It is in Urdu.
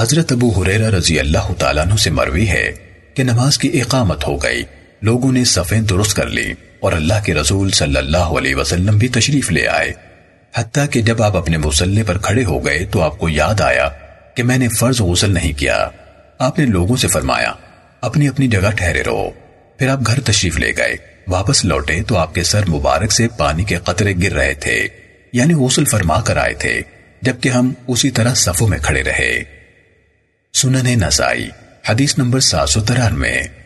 حضرت ابو حریرہ رضی اللہ تعالیٰ عنہ سے مروی ہے کہ نماز کی اقامت ہو گئی۔ لوگوں نے صفیں درست کر لی اور اللہ کے رسول صلی اللہ علیہ وسلم بھی تشریف لے آئے۔ حتیٰ کہ جب آپ اپنے مسلح پر کھڑے ہو گئے تو آپ کو یاد آیا کہ میں نے فرض غسل نہیں کیا۔ آپ نے لوگوں سے فرمایا، اپنی اپنی جگہ ٹھہرے رہو۔ پھر آپ گھر تشریف لے گئے۔ واپس لوٹے تو آپ کے سر مبارک سے پانی کے قطرے گر رہے تھے یعنی غسل فرما کر آئے تھے، جبکہ ہم اسی طرح صفوں میں کھڑے رہے۔ سنن نسائی حدیث نمبر سات سو ترانوے۔